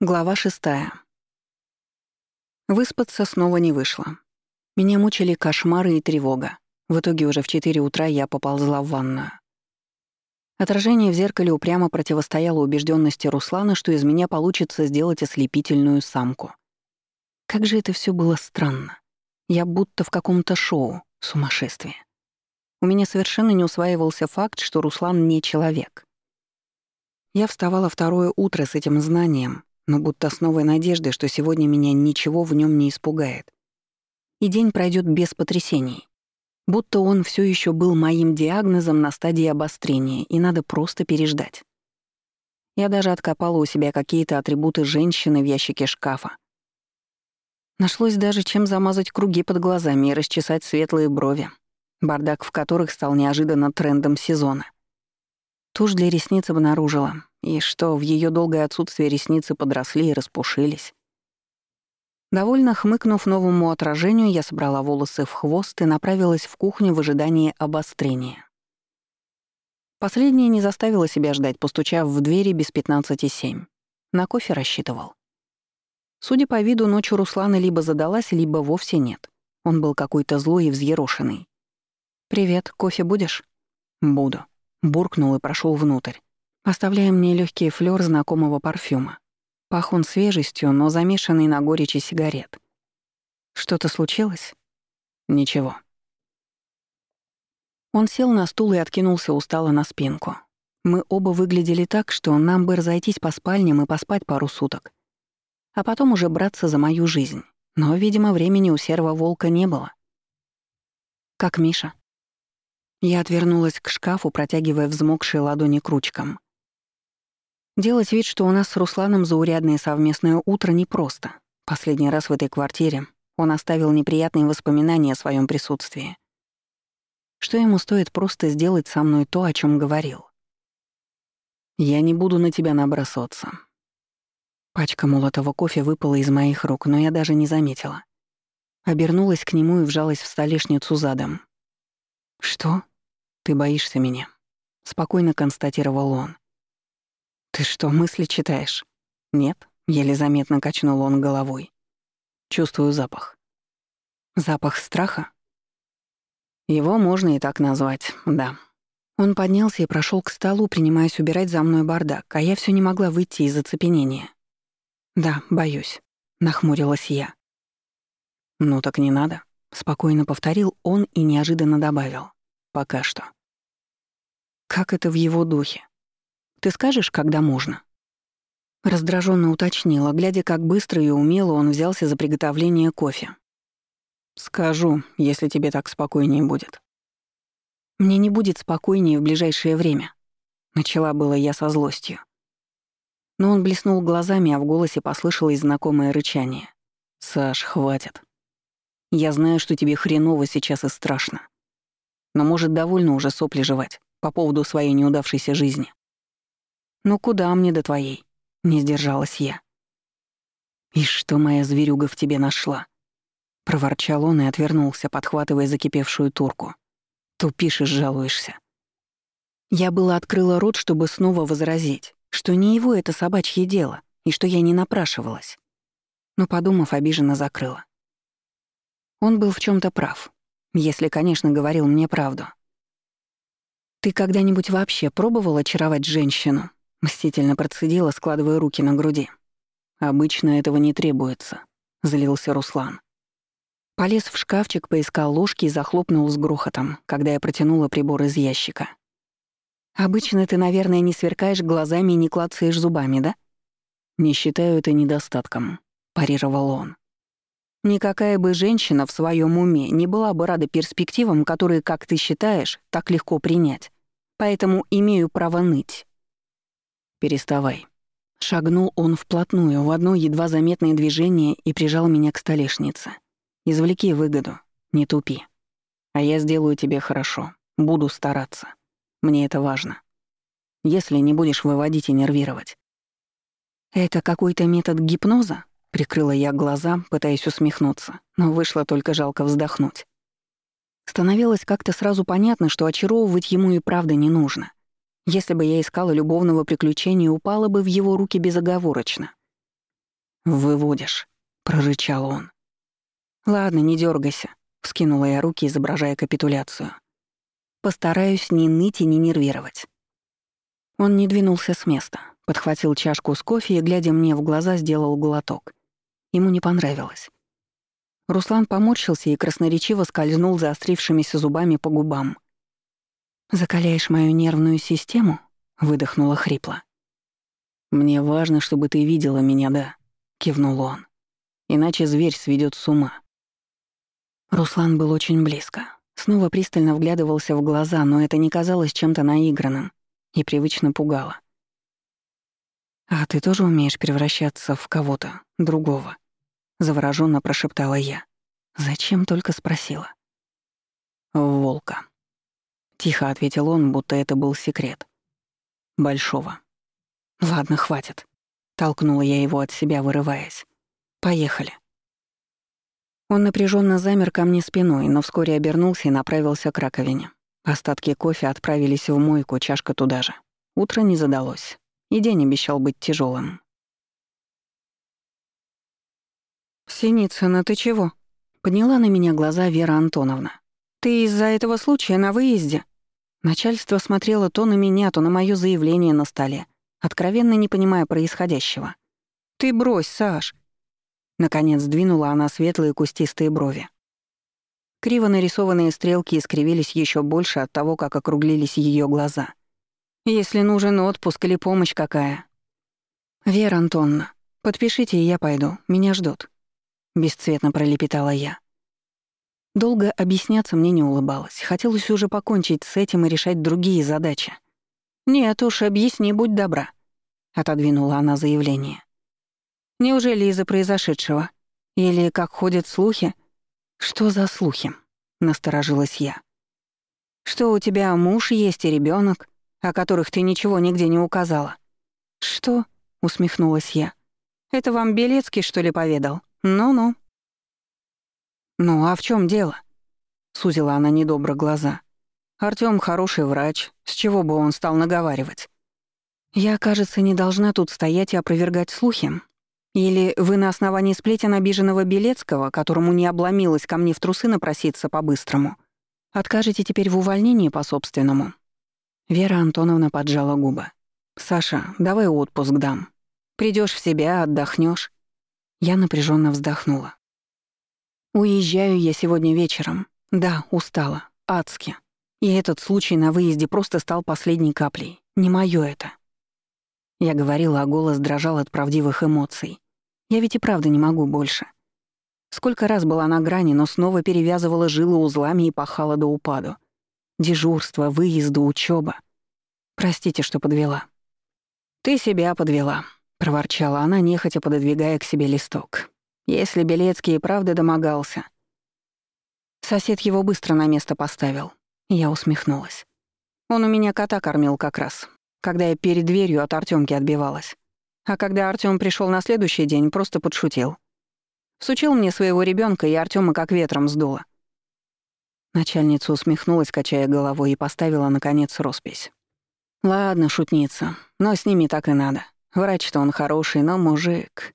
Глава шестая. Выспаться снова не вышло. Меня мучили кошмары и тревога. В итоге уже в 4 утра я поползла в ванную. Отражение в зеркале упрямо противостояло убежденности Руслана, что из меня получится сделать ослепительную самку. Как же это все было странно. Я будто в каком-то шоу, сумасшествие. У меня совершенно не усваивался факт, что Руслан не человек. Я вставала второе утро с этим знанием, но будто с новой надеждой, что сегодня меня ничего в нем не испугает. И день пройдет без потрясений. Будто он все еще был моим диагнозом на стадии обострения, и надо просто переждать. Я даже откопала у себя какие-то атрибуты женщины в ящике шкафа. Нашлось даже чем замазать круги под глазами и расчесать светлые брови, бардак в которых стал неожиданно трендом сезона. Тушь для ресниц обнаружила, и что в ее долгое отсутствие ресницы подросли и распушились. Довольно хмыкнув новому отражению, я собрала волосы в хвост и направилась в кухню в ожидании обострения. Последняя не заставила себя ждать, постучав в двери без пятнадцати семь. На кофе рассчитывал. Судя по виду, ночь у Руслана либо задалась, либо вовсе нет. Он был какой-то злой и взъерошенный. «Привет, кофе будешь?» «Буду», буркнул и прошел внутрь, оставляя мне легкий флёр знакомого парфюма. Пах он свежестью, но замешанный на горечи сигарет. Что-то случилось? Ничего. Он сел на стул и откинулся устало на спинку. Мы оба выглядели так, что нам бы разойтись по спальням и поспать пару суток. А потом уже браться за мою жизнь. Но, видимо, времени у серого волка не было. «Как Миша?» Я отвернулась к шкафу, протягивая взмокшие ладони к ручкам. Делать вид, что у нас с Русланом заурядное совместное утро, непросто. Последний раз в этой квартире он оставил неприятные воспоминания о своем присутствии. Что ему стоит просто сделать со мной то, о чем говорил? «Я не буду на тебя набросаться». Пачка молотого кофе выпала из моих рук, но я даже не заметила. Обернулась к нему и вжалась в столешницу задом. «Что?» «Ты боишься меня», — спокойно констатировал он. «Ты что, мысли читаешь?» «Нет», — еле заметно качнул он головой. «Чувствую запах». «Запах страха?» «Его можно и так назвать, да». Он поднялся и прошел к столу, принимаясь убирать за мной бардак, а я все не могла выйти из оцепенения. «Да, боюсь», — нахмурилась я. «Ну так не надо», — спокойно повторил он и неожиданно добавил. «Пока что». Как это в его духе? Ты скажешь, когда можно? Раздраженно уточнила, глядя, как быстро и умело он взялся за приготовление кофе. «Скажу, если тебе так спокойнее будет». «Мне не будет спокойнее в ближайшее время», — начала было я со злостью. Но он блеснул глазами, а в голосе послышалось знакомое рычание. «Саш, хватит. Я знаю, что тебе хреново сейчас и страшно. Но, может, довольно уже сопли жевать по поводу своей неудавшейся жизни. «Ну куда мне до твоей?» — не сдержалась я. «И что моя зверюга в тебе нашла?» — проворчал он и отвернулся, подхватывая закипевшую турку. «Тупишь и жалуешься». Я было открыла рот, чтобы снова возразить, что не его это собачье дело и что я не напрашивалась. Но, подумав, обиженно закрыла. Он был в чем то прав, если, конечно, говорил мне правду. «Ты когда-нибудь вообще пробовал очаровать женщину?» — мстительно процедила, складывая руки на груди. «Обычно этого не требуется», — злился Руслан. Полез в шкафчик, поискал ложки и захлопнул с грохотом, когда я протянула прибор из ящика. «Обычно ты, наверное, не сверкаешь глазами и не клацаешь зубами, да?» «Не считаю это недостатком», — парировал он. Никакая бы женщина в своем уме не была бы рада перспективам, которые, как ты считаешь, так легко принять поэтому имею право ныть». «Переставай». Шагнул он вплотную в одно едва заметное движение и прижал меня к столешнице. «Извлеки выгоду, не тупи. А я сделаю тебе хорошо, буду стараться. Мне это важно. Если не будешь выводить и нервировать». «Это какой-то метод гипноза?» Прикрыла я глаза, пытаясь усмехнуться, но вышло только жалко вздохнуть. Становилось как-то сразу понятно, что очаровывать ему и правда не нужно. Если бы я искала любовного приключения, упала бы в его руки безоговорочно. «Выводишь», — прорычал он. «Ладно, не дергайся, вскинула я руки, изображая капитуляцию. «Постараюсь не ныть и не нервировать». Он не двинулся с места, подхватил чашку с кофе и, глядя мне в глаза, сделал глоток. Ему не понравилось. Руслан поморщился и красноречиво скользнул заострившимися зубами по губам. «Закаляешь мою нервную систему?» — выдохнула хрипло. «Мне важно, чтобы ты видела меня, да?» — кивнул он. «Иначе зверь сведет с ума». Руслан был очень близко. Снова пристально вглядывался в глаза, но это не казалось чем-то наигранным и привычно пугало. «А ты тоже умеешь превращаться в кого-то, другого?» — заворожённо прошептала я. «Зачем только спросила?» «В волка». Тихо ответил он, будто это был секрет. «Большого». «Ладно, хватит». Толкнула я его от себя, вырываясь. «Поехали». Он напряженно замер ко мне спиной, но вскоре обернулся и направился к раковине. Остатки кофе отправились в мойку, чашка туда же. Утро не задалось, и день обещал быть тяжелым. «Синицына, ты чего?» — подняла на меня глаза Вера Антоновна. «Ты из-за этого случая на выезде?» Начальство смотрело то на меня, то на моё заявление на столе, откровенно не понимая происходящего. «Ты брось, Саш!» Наконец двинула она светлые кустистые брови. Криво нарисованные стрелки искривились еще больше от того, как округлились ее глаза. «Если нужен отпуск или помощь какая?» «Вера Антонна, подпишите, и я пойду. Меня ждут», — бесцветно пролепетала я. Долго объясняться мне не улыбалось. Хотелось уже покончить с этим и решать другие задачи. «Нет уж, объясни, будь добра», — отодвинула она заявление. «Неужели из-за произошедшего? Или, как ходят слухи?» «Что за слухи?» — насторожилась я. «Что у тебя муж есть и ребенок, о которых ты ничего нигде не указала?» «Что?» — усмехнулась я. «Это вам Белецкий, что ли, поведал? Ну-ну». «Ну, а в чем дело?» — сузила она недобро глаза. Артём хороший врач, с чего бы он стал наговаривать? Я, кажется, не должна тут стоять и опровергать слухи. Или вы на основании сплетен обиженного Белецкого, которому не обломилось ко мне в трусы напроситься по-быстрому, откажете теперь в увольнении по-собственному?» Вера Антоновна поджала губы. «Саша, давай отпуск дам. Придешь в себя, отдохнешь. Я напряженно вздохнула. Уезжаю я сегодня вечером. Да, устала. Адски. И этот случай на выезде просто стал последней каплей. Не моё это. Я говорила, а голос дрожал от правдивых эмоций. Я ведь и правда не могу больше. Сколько раз была на грани, но снова перевязывала жилы узлами и пахала до упаду. Дежурство, выезды, учёба. Простите, что подвела. «Ты себя подвела», — проворчала она, нехотя пододвигая к себе листок. Если Белецкий и правда домогался. Сосед его быстро на место поставил. Я усмехнулась. Он у меня кота кормил как раз, когда я перед дверью от Артёмки отбивалась. А когда Артём пришёл на следующий день, просто подшутил. Сучил мне своего ребёнка, и Артёма как ветром сдуло. Начальница усмехнулась, качая головой, и поставила, наконец, роспись. «Ладно, шутница, но с ними так и надо. Врач-то он хороший, но мужик...»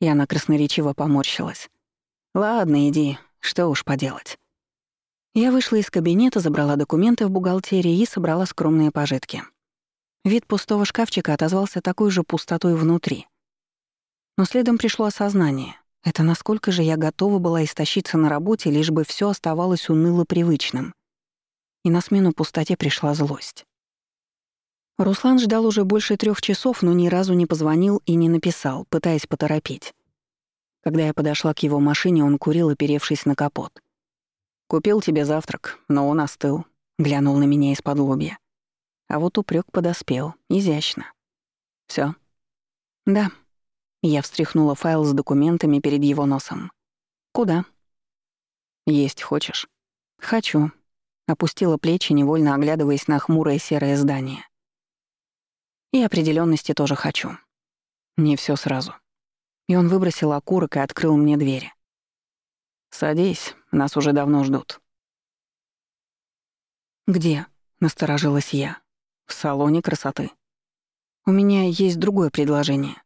И она красноречиво поморщилась. «Ладно, иди, что уж поделать». Я вышла из кабинета, забрала документы в бухгалтерии и собрала скромные пожитки. Вид пустого шкафчика отозвался такой же пустотой внутри. Но следом пришло осознание. Это насколько же я готова была истощиться на работе, лишь бы все оставалось уныло привычным. И на смену пустоте пришла злость. Руслан ждал уже больше трех часов, но ни разу не позвонил и не написал, пытаясь поторопить. Когда я подошла к его машине, он курил, оперевшись на капот. «Купил тебе завтрак, но он остыл», — глянул на меня из-под лобья. А вот упрек подоспел, изящно. Все. «Да». Я встряхнула файл с документами перед его носом. «Куда?» «Есть хочешь?» «Хочу». Опустила плечи, невольно оглядываясь на хмурое серое здание. И определенности тоже хочу. Не все сразу. И он выбросил окурок и открыл мне двери. «Садись, нас уже давно ждут». «Где?» — насторожилась я. «В салоне красоты. У меня есть другое предложение».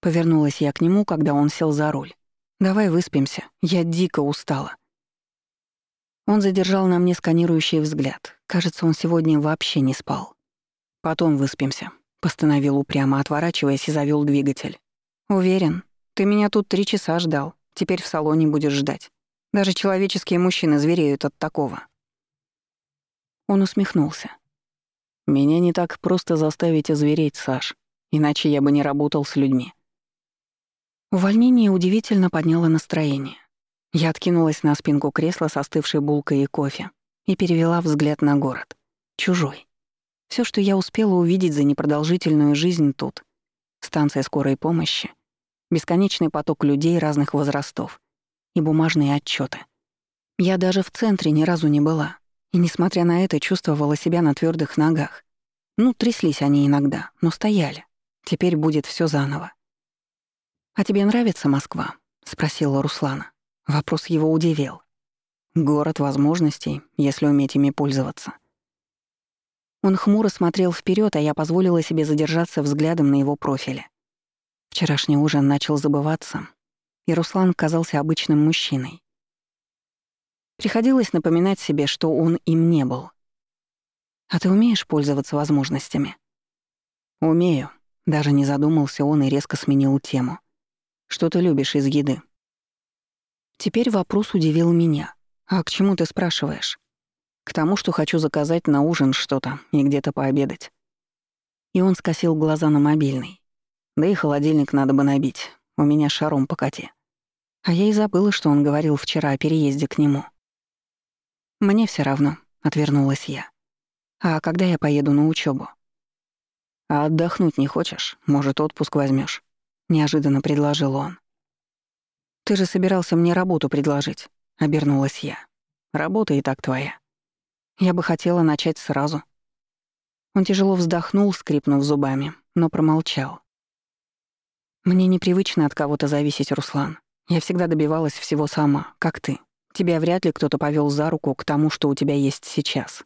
Повернулась я к нему, когда он сел за руль. «Давай выспимся. Я дико устала». Он задержал на мне сканирующий взгляд. Кажется, он сегодня вообще не спал. «Потом выспимся», — постановил упрямо, отворачиваясь и завёл двигатель. «Уверен, ты меня тут три часа ждал. Теперь в салоне будешь ждать. Даже человеческие мужчины звереют от такого». Он усмехнулся. «Меня не так просто заставить озвереть, Саш, иначе я бы не работал с людьми. Увольнение удивительно подняло настроение. Я откинулась на спинку кресла с остывшей булкой и кофе и перевела взгляд на город. Чужой. Все, что я успела увидеть за непродолжительную жизнь тут. Станция скорой помощи, бесконечный поток людей разных возрастов и бумажные отчеты. Я даже в центре ни разу не была, и, несмотря на это, чувствовала себя на твердых ногах. Ну, тряслись они иногда, но стояли. Теперь будет все заново. «А тебе нравится Москва?» — спросила Руслана. Вопрос его удивил. «Город возможностей, если уметь ими пользоваться». Он хмуро смотрел вперед, а я позволила себе задержаться взглядом на его профиле. Вчерашний ужин начал забываться, и Руслан казался обычным мужчиной. Приходилось напоминать себе, что он им не был. «А ты умеешь пользоваться возможностями?» «Умею», — даже не задумался он и резко сменил тему. Что ты любишь из еды?» Теперь вопрос удивил меня. «А к чему ты спрашиваешь?» «К тому, что хочу заказать на ужин что-то и где-то пообедать». И он скосил глаза на мобильный. Да и холодильник надо бы набить. У меня шаром по коте. А я и забыла, что он говорил вчера о переезде к нему. «Мне все равно», — отвернулась я. «А когда я поеду на учебу? «А отдохнуть не хочешь? Может, отпуск возьмешь? неожиданно предложил он. Ты же собирался мне работу предложить, обернулась я. Работа и так твоя. Я бы хотела начать сразу. Он тяжело вздохнул, скрипнув зубами, но промолчал. Мне непривычно от кого-то зависеть, Руслан. Я всегда добивалась всего сама, как ты. Тебя вряд ли кто-то повел за руку к тому, что у тебя есть сейчас.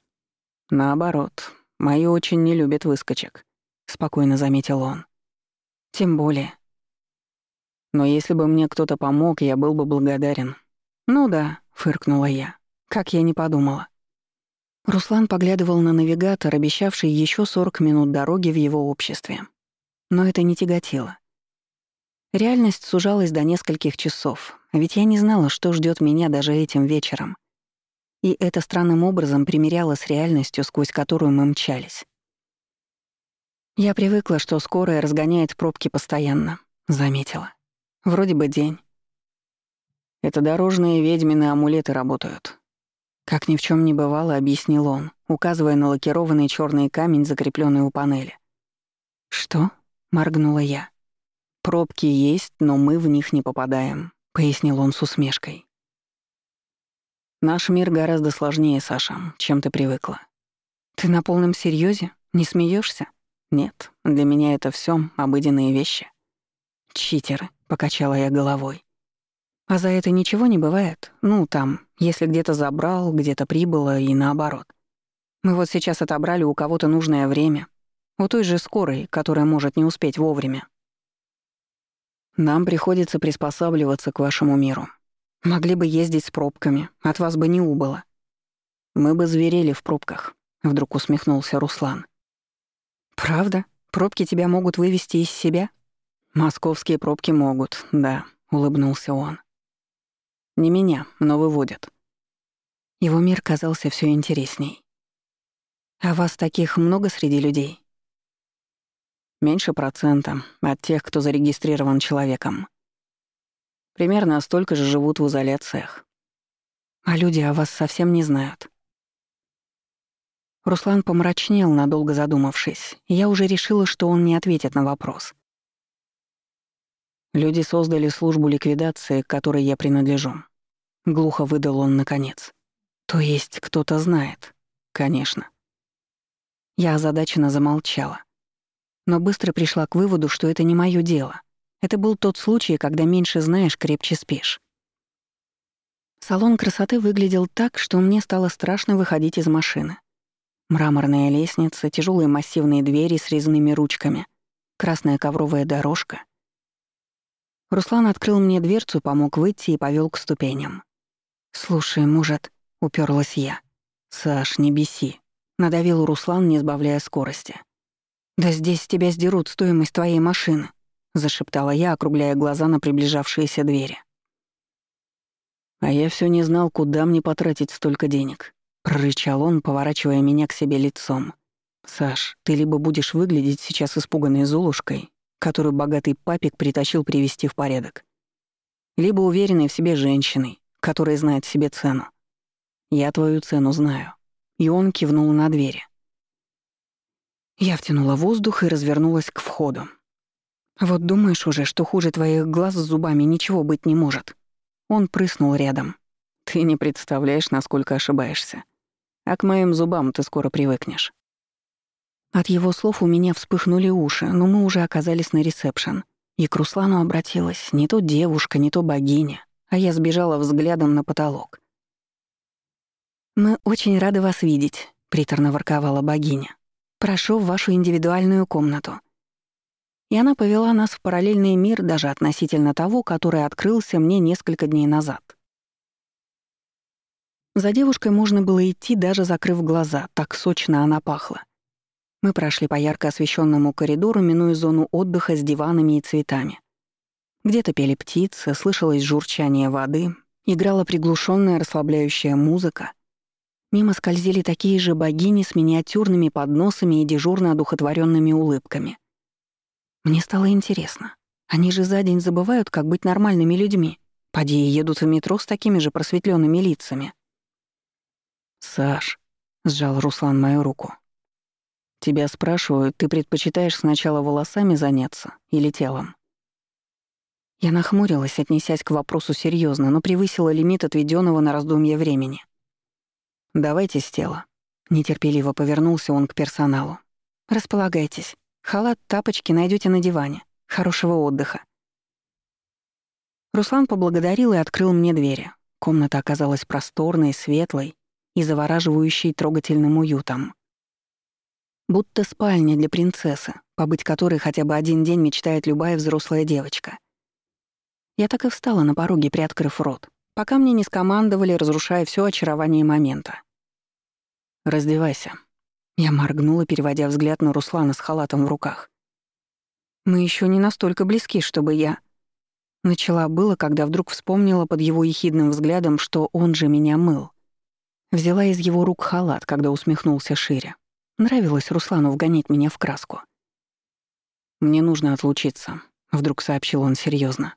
Наоборот, мои очень не любят выскочек, спокойно заметил он. Тем более, но если бы мне кто-то помог, я был бы благодарен. Ну да, фыркнула я. Как я не подумала. Руслан поглядывал на навигатор, обещавший еще 40 минут дороги в его обществе. Но это не тяготило. Реальность сужалась до нескольких часов, ведь я не знала, что ждет меня даже этим вечером. И это странным образом примеряло с реальностью, сквозь которую мы мчались. Я привыкла, что скорая разгоняет пробки постоянно, заметила. Вроде бы день. Это дорожные ведьмины амулеты работают. Как ни в чем не бывало, объяснил он, указывая на лакированный черный камень, закрепленный у панели. Что? моргнула я. Пробки есть, но мы в них не попадаем, пояснил он с усмешкой. Наш мир гораздо сложнее, Саша, чем ты привыкла. Ты на полном серьезе? Не смеешься? Нет, для меня это все обыденные вещи. Читеры, покачала я головой. А за это ничего не бывает? Ну, там, если где-то забрал, где-то прибыло и наоборот. Мы вот сейчас отобрали у кого-то нужное время. У той же скорой, которая может не успеть вовремя. Нам приходится приспосабливаться к вашему миру. Могли бы ездить с пробками, от вас бы не убыло. Мы бы зверели в пробках, вдруг усмехнулся Руслан. Правда? Пробки тебя могут вывести из себя? «Московские пробки могут, да», — улыбнулся он. «Не меня, но выводят». Его мир казался все интересней. «А вас таких много среди людей?» «Меньше процента от тех, кто зарегистрирован человеком. Примерно столько же живут в изоляциях. А люди о вас совсем не знают». Руслан помрачнел, надолго задумавшись. Я уже решила, что он не ответит на вопрос. Люди создали службу ликвидации, к которой я принадлежу. Глухо выдал он наконец. То есть кто-то знает? Конечно. Я озадаченно замолчала. Но быстро пришла к выводу, что это не моё дело. Это был тот случай, когда меньше знаешь, крепче спишь. Салон красоты выглядел так, что мне стало страшно выходить из машины. Мраморная лестница, тяжелые массивные двери с резными ручками, красная ковровая дорожка — Руслан открыл мне дверцу, помог выйти и повел к ступеням. «Слушай, может...» — уперлась я. «Саш, не беси», — надавил Руслан, не сбавляя скорости. «Да здесь тебя сдерут стоимость твоей машины», — зашептала я, округляя глаза на приближавшиеся двери. «А я все не знал, куда мне потратить столько денег», — прорычал он, поворачивая меня к себе лицом. «Саш, ты либо будешь выглядеть сейчас испуганной Золушкой, которую богатый папик притащил привести в порядок, либо уверенной в себе женщиной, которая знает себе цену. Я твою цену знаю». И он кивнул на двери. Я втянула воздух и развернулась к входу. «Вот думаешь уже, что хуже твоих глаз с зубами ничего быть не может?» Он прыснул рядом. «Ты не представляешь, насколько ошибаешься. А к моим зубам ты скоро привыкнешь». От его слов у меня вспыхнули уши, но мы уже оказались на ресепшн. И к Руслану обратилась не то девушка, не то богиня, а я сбежала взглядом на потолок. «Мы очень рады вас видеть», — приторно ворковала богиня. Прошу в вашу индивидуальную комнату». И она повела нас в параллельный мир даже относительно того, который открылся мне несколько дней назад. За девушкой можно было идти, даже закрыв глаза, так сочно она пахла. Мы прошли по ярко освещенному коридору, минуя зону отдыха с диванами и цветами. Где-то пели птицы, слышалось журчание воды, играла приглушенная расслабляющая музыка — Мимо скользили такие же богини с миниатюрными подносами и дежурно одухотворенными улыбками. Мне стало интересно. Они же за день забывают, как быть нормальными людьми. Поди едут в метро с такими же просветленными лицами. «Саш», — сжал Руслан мою руку. «Тебя спрашивают, ты предпочитаешь сначала волосами заняться или телом?» Я нахмурилась, отнесясь к вопросу серьезно, но превысила лимит отведенного на раздумье времени. «Давайте с тела». Нетерпеливо повернулся он к персоналу. «Располагайтесь. Халат, тапочки найдете на диване. Хорошего отдыха». Руслан поблагодарил и открыл мне двери. Комната оказалась просторной, светлой и завораживающей трогательным уютом. Будто спальня для принцессы, побыть которой хотя бы один день мечтает любая взрослая девочка. Я так и встала на пороге, приоткрыв рот, пока мне не скомандовали, разрушая все очарование момента. «Раздевайся». Я моргнула, переводя взгляд на Руслана с халатом в руках. «Мы еще не настолько близки, чтобы я...» Начала было, когда вдруг вспомнила под его ехидным взглядом, что он же меня мыл. Взяла из его рук халат, когда усмехнулся шире. Нравилось Руслану вгонять меня в краску. «Мне нужно отлучиться», — вдруг сообщил он серьезно.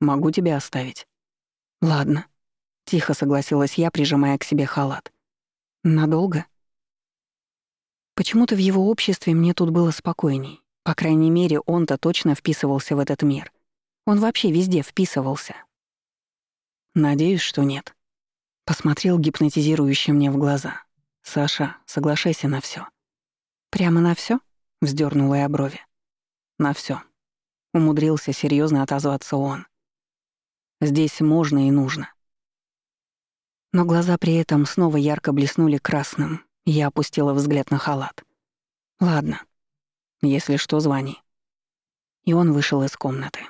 «Могу тебя оставить?» «Ладно», — тихо согласилась я, прижимая к себе халат. Надолго? Почему-то в его обществе мне тут было спокойней. По крайней мере, он-то точно вписывался в этот мир. Он вообще везде вписывался. Надеюсь, что нет. Посмотрел гипнотизирующе мне в глаза. Саша, соглашайся на все. Прямо на все? вздернула я брови. На все. Умудрился серьезно отозваться он. Здесь можно и нужно но глаза при этом снова ярко блеснули красным. Я опустила взгляд на халат. «Ладно. Если что, звони». И он вышел из комнаты.